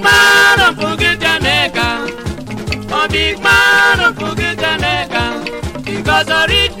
maro fugita neka. O big maro fugita neka. Because I reach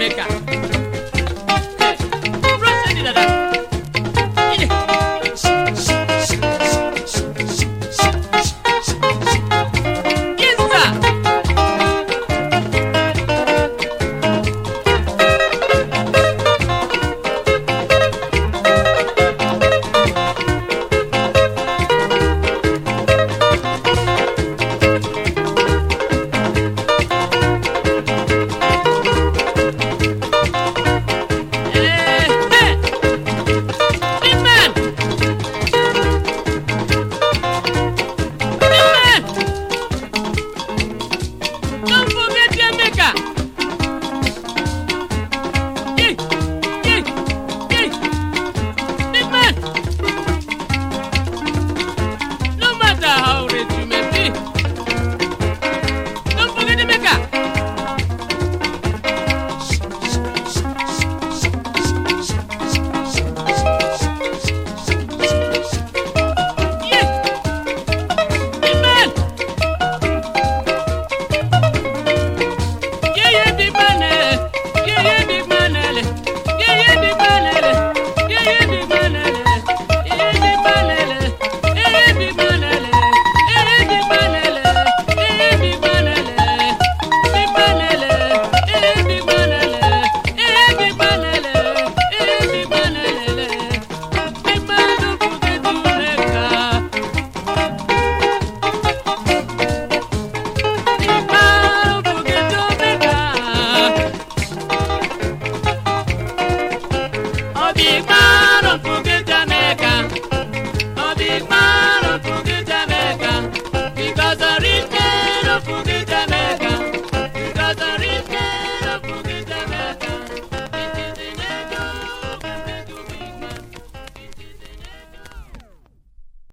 Mecca. nípa.